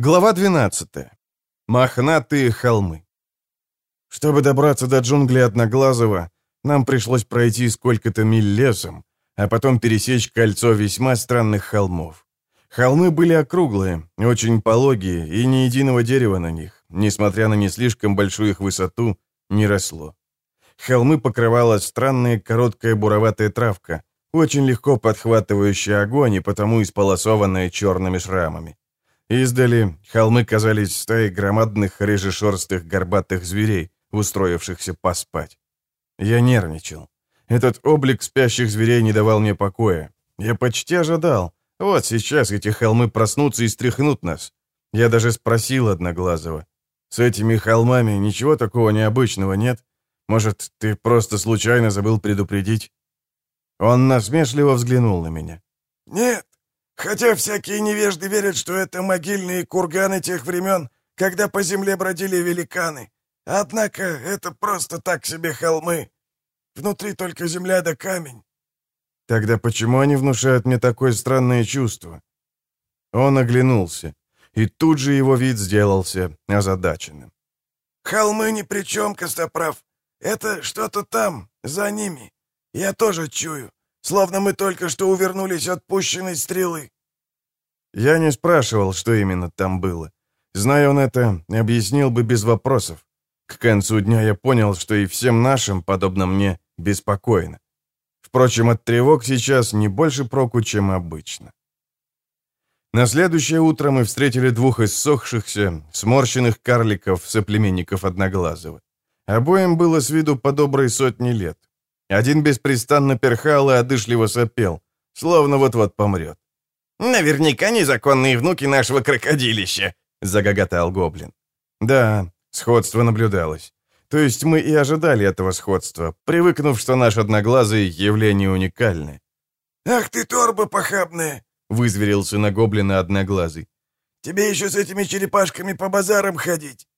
Глава 12. Мохнатые холмы. Чтобы добраться до джунглей Одноглазого, нам пришлось пройти сколько-то миль лесом, а потом пересечь кольцо весьма странных холмов. Холмы были округлые, очень пологие, и ни единого дерева на них, несмотря на не слишком большую их высоту, не росло. Холмы покрывала странная короткая буроватая травка, очень легко подхватывающая огонь и потому исполосованная черными шрамами. Издали холмы казались стаей громадных рыжешерстых горбатых зверей, устроившихся поспать. Я нервничал. Этот облик спящих зверей не давал мне покоя. Я почти ожидал. Вот сейчас эти холмы проснутся и стряхнут нас. Я даже спросил Одноглазого. С этими холмами ничего такого необычного нет? Может, ты просто случайно забыл предупредить?» Он насмешливо взглянул на меня. «Нет, Хотя всякие невежды верят, что это могильные курганы тех времен, когда по земле бродили великаны. Однако это просто так себе холмы. Внутри только земля да камень. Тогда почему они внушают мне такое странное чувство? Он оглянулся, и тут же его вид сделался озадаченным. Холмы ни при чем, Костоправ. Это что-то там, за ними. Я тоже чую. Словно мы только что увернулись от пущенной стрелы. Я не спрашивал, что именно там было. Зная он это, объяснил бы без вопросов. К концу дня я понял, что и всем нашим, подобно мне, беспокойно. Впрочем, от тревог сейчас не больше проку, чем обычно. На следующее утро мы встретили двух иссохшихся, сморщенных карликов, соплеменников Одноглазого. Обоим было с виду по доброй сотни лет. Один беспрестанно перхал и одышливо сопел, словно вот-вот помрет. «Наверняка незаконные внуки нашего крокодилища», — загоготал гоблин. «Да, сходство наблюдалось. То есть мы и ожидали этого сходства, привыкнув, что наш одноглазый явление уникальное». «Ах ты, торба похабная!» — вызверился на гоблина одноглазый. «Тебе еще с этими черепашками по базарам ходить!»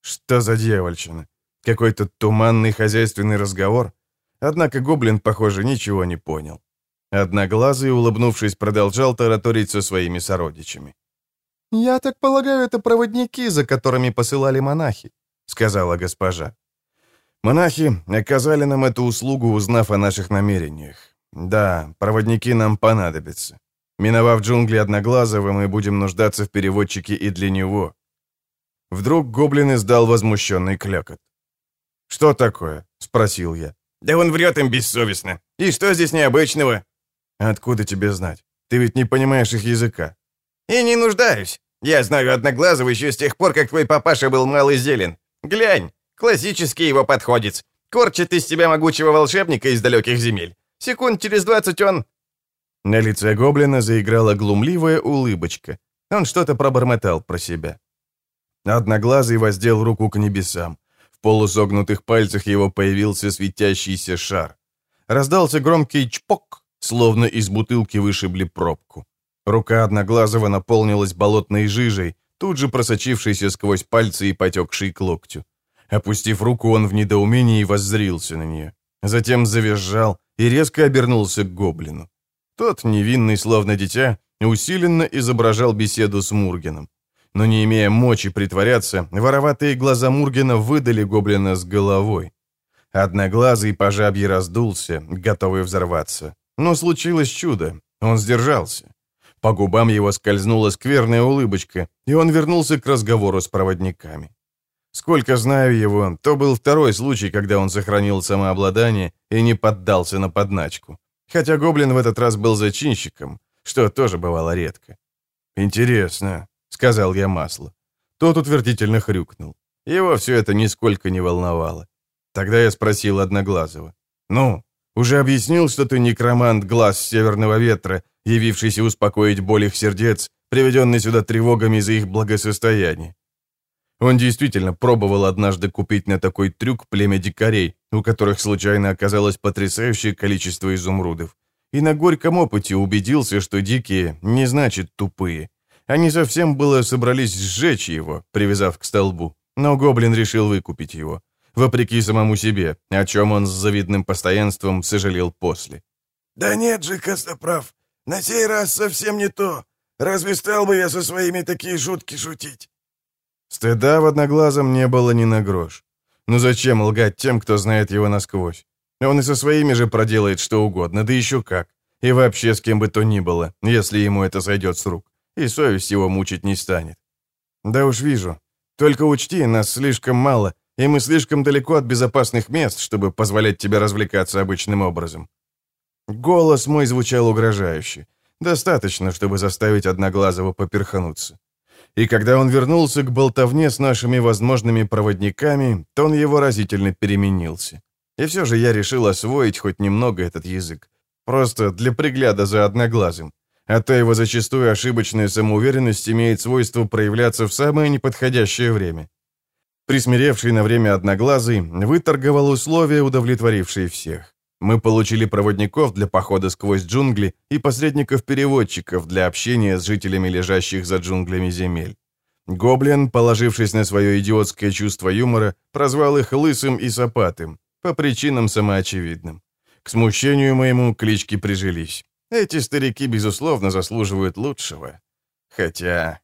Что за дьявольщина? Какой-то туманный хозяйственный разговор? Однако гоблин, похоже, ничего не понял. Одноглазый, улыбнувшись, продолжал тараторить со своими сородичами. «Я так полагаю, это проводники, за которыми посылали монахи», — сказала госпожа. «Монахи оказали нам эту услугу, узнав о наших намерениях. Да, проводники нам понадобятся. Миновав джунгли Одноглазого, мы будем нуждаться в переводчике и для него». Вдруг гоблин издал возмущенный клёкот. «Что такое?» — спросил я. «Да он врет им бессовестно. И что здесь необычного?» «Откуда тебе знать? Ты ведь не понимаешь их языка». «И не нуждаюсь. Я знаю Одноглазого еще с тех пор, как твой папаша был малый зелен. Глянь, классический его подходец. Корчит из себя могучего волшебника из далеких земель. Секунд через двадцать он...» На лице гоблина заиграла глумливая улыбочка. Он что-то пробормотал про себя. Одноглазый воздел руку к небесам. В полусогнутых пальцах его появился светящийся шар. Раздался громкий чпок, словно из бутылки вышибли пробку. Рука Одноглазого наполнилась болотной жижей, тут же просочившейся сквозь пальцы и потекшей к локтю. Опустив руку, он в недоумении воззрился на нее. Затем завизжал и резко обернулся к гоблину. Тот, невинный словно дитя, усиленно изображал беседу с Мургеном. Но не имея мочи притворяться, вороватые глаза Мургена выдали гоблина с головой. Одноглазый по жабье раздулся, готовый взорваться. Но случилось чудо. Он сдержался. По губам его скользнула скверная улыбочка, и он вернулся к разговору с проводниками. Сколько знаю его, то был второй случай, когда он сохранил самообладание и не поддался на подначку. Хотя гоблин в этот раз был зачинщиком, что тоже бывало редко. «Интересно», — сказал я масло. Тот утвердительно хрюкнул. Его все это нисколько не волновало. Тогда я спросил Одноглазого. «Ну, уже объяснил, что ты некромант глаз северного ветра, явившийся успокоить боль их сердец, приведенный сюда тревогами за их благосостояние. Он действительно пробовал однажды купить на такой трюк племя дикарей, у которых случайно оказалось потрясающее количество изумрудов. И на горьком опыте убедился, что дикие не значит тупые. Они совсем было собрались сжечь его, привязав к столбу, но гоблин решил выкупить его вопреки самому себе, о чем он с завидным постоянством сожалел после. «Да нет же, Костоправ, на сей раз совсем не то. Разве стал бы я со своими такие шутки шутить?» Стыда в одноглазом не было ни на грош. Ну зачем лгать тем, кто знает его насквозь? Он и со своими же проделает что угодно, да еще как. И вообще с кем бы то ни было, если ему это зайдет с рук. И совесть его мучить не станет. Да уж вижу. Только учти, нас слишком мало, и мы слишком далеко от безопасных мест, чтобы позволять тебе развлекаться обычным образом. Голос мой звучал угрожающе. Достаточно, чтобы заставить Одноглазого поперхнуться. И когда он вернулся к болтовне с нашими возможными проводниками, то он его разительно переменился. И все же я решил освоить хоть немного этот язык. Просто для пригляда за Одноглазым. А то его зачастую ошибочная самоуверенность имеет свойство проявляться в самое неподходящее время. Присмиревший на время Одноглазый выторговал условия, удовлетворившие всех. Мы получили проводников для похода сквозь джунгли и посредников-переводчиков для общения с жителями лежащих за джунглями земель. Гоблин, положившись на свое идиотское чувство юмора, прозвал их лысым и сапатым, по причинам самоочевидным. К смущению моему клички прижились. Эти старики, безусловно, заслуживают лучшего. Хотя...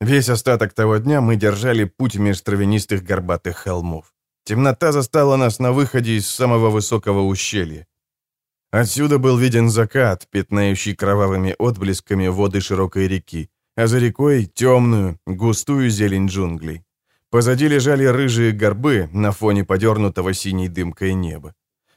Весь остаток того дня мы держали путь меж травянистых горбатых холмов. Темнота застала нас на выходе из самого высокого ущелья. Отсюда был виден закат, пятнающий кровавыми отблесками воды широкой реки, а за рекой темную, густую зелень джунглей. Позади лежали рыжие горбы на фоне подернутого синей дымкой неба.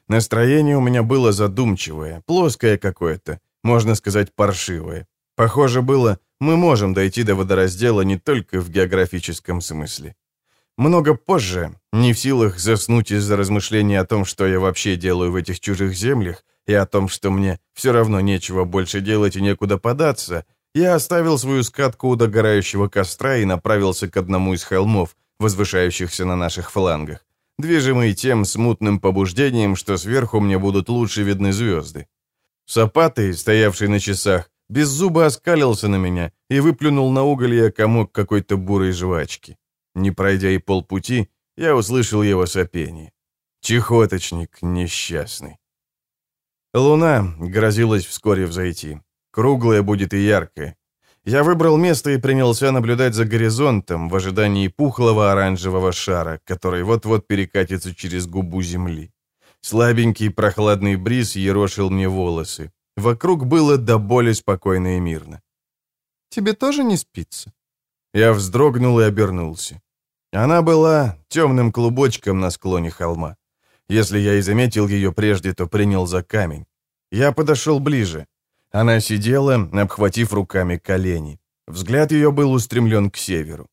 Настроение у меня было задумчивое, плоское какое-то, можно сказать, паршивое. Похоже было, мы можем дойти до водораздела не только в географическом смысле. Много позже, не в силах заснуть из-за размышления о том, что я вообще делаю в этих чужих землях, и о том, что мне все равно нечего больше делать и некуда податься, я оставил свою скатку у догорающего костра и направился к одному из холмов, возвышающихся на наших флангах, движимый тем смутным побуждением, что сверху мне будут лучше видны звезды. Сапатый, стоявший на часах, без зуба оскалился на меня и выплюнул на уголье комок какой-то бурой жвачки. Не пройдя и полпути, я услышал его сопение. Чехоточник несчастный. Луна грозилась вскоре взойти. Круглая будет и яркая. Я выбрал место и принялся наблюдать за горизонтом в ожидании пухлого оранжевого шара, который вот-вот перекатится через губу земли. Слабенький прохладный бриз ерошил мне волосы. Вокруг было до боли спокойно и мирно. «Тебе тоже не спится?» Я вздрогнул и обернулся. Она была темным клубочком на склоне холма. Если я и заметил ее прежде, то принял за камень. Я подошел ближе. Она сидела, обхватив руками колени. Взгляд ее был устремлен к северу.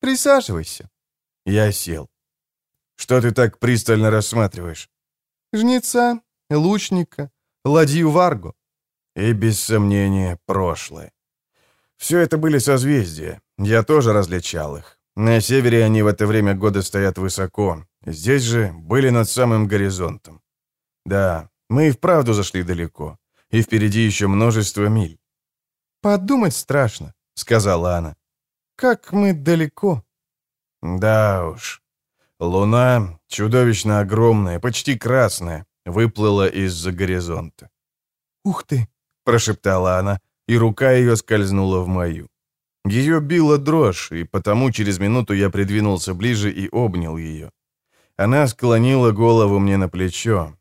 «Присаживайся». Я сел. «Что ты так пристально рассматриваешь?» «Жнеца, лучника, ладью Варго». И, без сомнения, прошлое. Все это были созвездия. Я тоже различал их. На севере они в это время года стоят высоко. Здесь же были над самым горизонтом. Да, мы и вправду зашли далеко. И впереди еще множество миль. «Подумать страшно», — сказала она. «Как мы далеко». Да уж. Луна, чудовищно огромная, почти красная, выплыла из-за горизонта. «Ух ты!» — прошептала она, и рука ее скользнула в мою. Ее била дрожь, и потому через минуту я придвинулся ближе и обнял ее. Она склонила голову мне на плечо.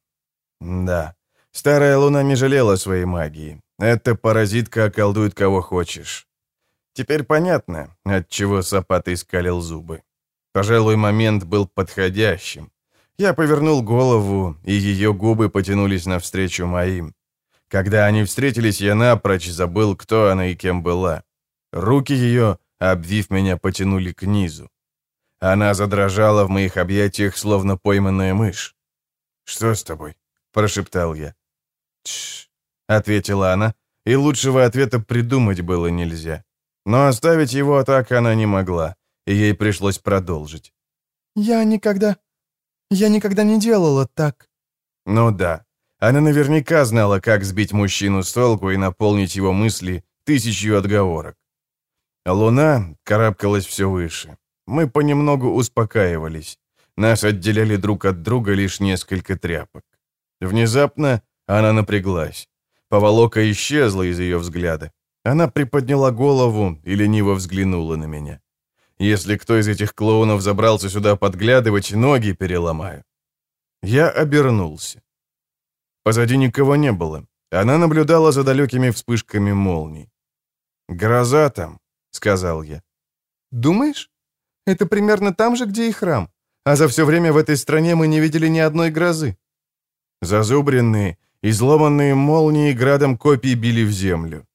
Да, старая луна не жалела своей магии. Эта паразитка околдует кого хочешь. Теперь понятно, отчего Сапатый скалил зубы. Пожалуй, момент был подходящим. Я повернул голову, и ее губы потянулись навстречу моим. Когда они встретились, я напрочь забыл, кто она и кем была. Руки ее, обвив меня, потянули к низу. Она задрожала в моих объятиях, словно пойманная мышь. «Что с тобой?» — прошептал я. «Тш», — ответила она, и лучшего ответа придумать было нельзя. Но оставить его так она не могла, и ей пришлось продолжить. «Я никогда... я никогда не делала так». Ну да, она наверняка знала, как сбить мужчину с толку и наполнить его мысли тысячью отговорок. Луна карабкалась все выше. Мы понемногу успокаивались. Нас отделяли друг от друга лишь несколько тряпок. Внезапно она напряглась. Поволока исчезла из ее взгляда. Она приподняла голову и лениво взглянула на меня. Если кто из этих клоунов забрался сюда подглядывать, ноги переломаю. Я обернулся. Позади никого не было. Она наблюдала за далекими вспышками молний. «Гроза там», — сказал я. «Думаешь? Это примерно там же, где и храм. А за все время в этой стране мы не видели ни одной грозы». Зазубренные, изломанные молнии градом копий били в землю.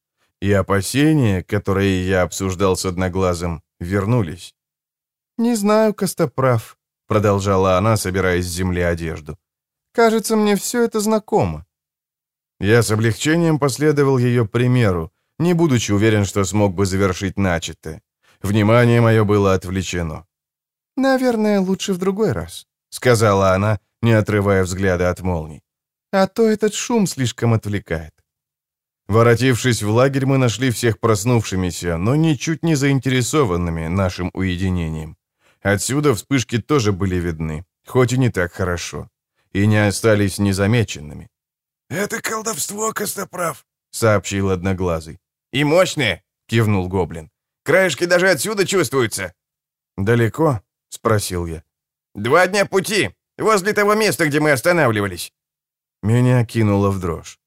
И опасения, которые я обсуждал с Одноглазым, вернулись. «Не знаю, Костоправ», — продолжала она, собирая с земли одежду. «Кажется, мне все это знакомо». Я с облегчением последовал ее примеру, не будучи уверен, что смог бы завершить начатое. Внимание мое было отвлечено. «Наверное, лучше в другой раз», — сказала она, не отрывая взгляда от молний. «А то этот шум слишком отвлекает». Воротившись в лагерь, мы нашли всех проснувшимися, но ничуть не заинтересованными нашим уединением. Отсюда вспышки тоже были видны, хоть и не так хорошо, и не остались незамеченными. «Это колдовство, Костоправ», — сообщил Одноглазый. «И мощное», — кивнул Гоблин. «Краешки даже отсюда чувствуются». «Далеко?» — спросил я. «Два дня пути, возле того места, где мы останавливались». Меня кинуло в дрожь.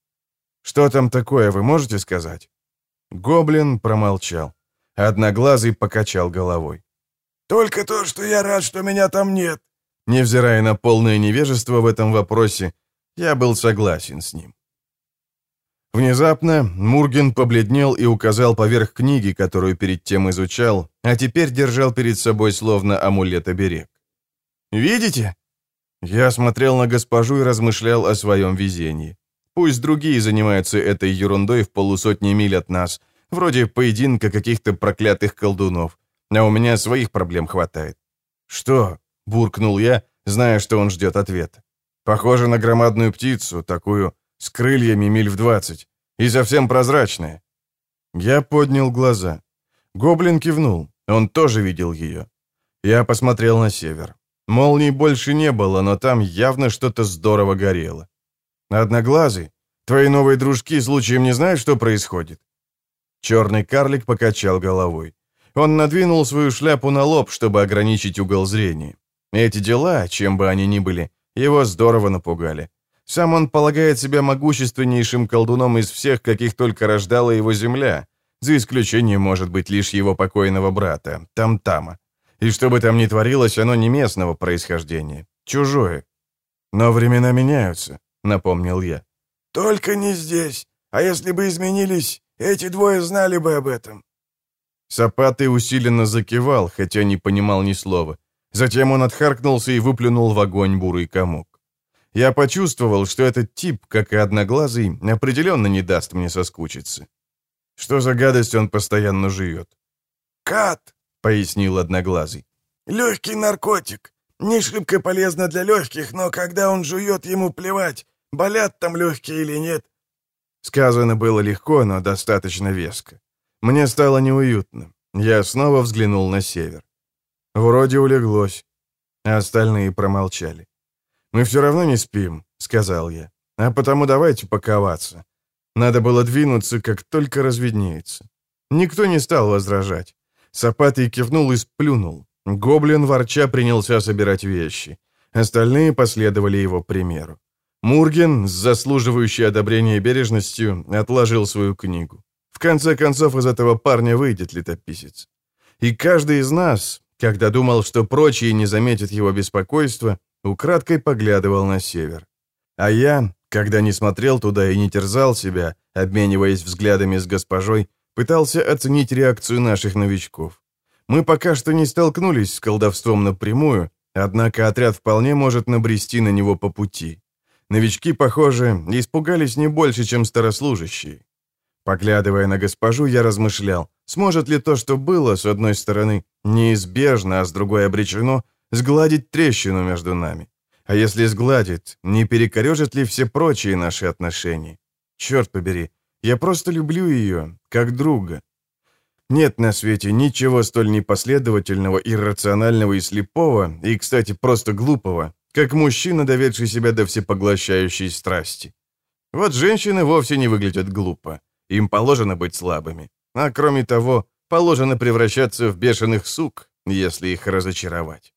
«Что там такое, вы можете сказать?» Гоблин промолчал. Одноглазый покачал головой. «Только то, что я рад, что меня там нет». Невзирая на полное невежество в этом вопросе, я был согласен с ним. Внезапно Мурген побледнел и указал поверх книги, которую перед тем изучал, а теперь держал перед собой словно амулет-оберег. «Видите?» Я смотрел на госпожу и размышлял о своем везении. Пусть другие занимаются этой ерундой в полусотни миль от нас, вроде поединка каких-то проклятых колдунов, а у меня своих проблем хватает. «Что?» — буркнул я, зная, что он ждет ответа. «Похоже на громадную птицу, такую с крыльями миль в двадцать, и совсем прозрачная». Я поднял глаза. Гоблин кивнул, он тоже видел ее. Я посмотрел на север. Молний больше не было, но там явно что-то здорово горело. «Одноглазый, твои новые дружки случаем не знают, что происходит?» Черный карлик покачал головой. Он надвинул свою шляпу на лоб, чтобы ограничить угол зрения. Эти дела, чем бы они ни были, его здорово напугали. Сам он полагает себя могущественнейшим колдуном из всех, каких только рождала его земля, за исключением, может быть, лишь его покойного брата, Тамтама. И что бы там ни творилось, оно не местного происхождения, чужое. Но времена меняются напомнил я. «Только не здесь. А если бы изменились, эти двое знали бы об этом». Сапатый усиленно закивал, хотя не понимал ни слова. Затем он отхаркнулся и выплюнул в огонь бурый комок. Я почувствовал, что этот тип, как и Одноглазый, определенно не даст мне соскучиться. Что за гадость он постоянно жует? «Кат», — пояснил Одноглазый. «Легкий наркотик. Не шибко полезно для легких, но когда он жует, ему плевать, Болят там легкие или нет?» Сказано было легко, но достаточно веско. Мне стало неуютно. Я снова взглянул на север. Вроде улеглось. А остальные промолчали. «Мы все равно не спим», — сказал я. «А потому давайте паковаться. Надо было двинуться, как только разведнеется». Никто не стал возражать. Сапатый кивнул и сплюнул. Гоблин ворча принялся собирать вещи. Остальные последовали его примеру. Мурген, с заслуживающей одобрения бережностью, отложил свою книгу. В конце концов, из этого парня выйдет летописец. И каждый из нас, когда думал, что прочие не заметят его беспокойства, украдкой поглядывал на север. А я, когда не смотрел туда и не терзал себя, обмениваясь взглядами с госпожой, пытался оценить реакцию наших новичков. Мы пока что не столкнулись с колдовством напрямую, однако отряд вполне может набрести на него по пути. Новички, похоже, испугались не больше, чем старослужащие. Поглядывая на госпожу, я размышлял, сможет ли то, что было, с одной стороны, неизбежно, а с другой обречено, сгладить трещину между нами. А если сгладит, не перекорежит ли все прочие наши отношения? Черт побери, я просто люблю ее, как друга. Нет на свете ничего столь непоследовательного, иррационального и слепого, и, кстати, просто глупого, как мужчина, доведший себя до всепоглощающей страсти. Вот женщины вовсе не выглядят глупо. Им положено быть слабыми. А кроме того, положено превращаться в бешеных сук, если их разочаровать.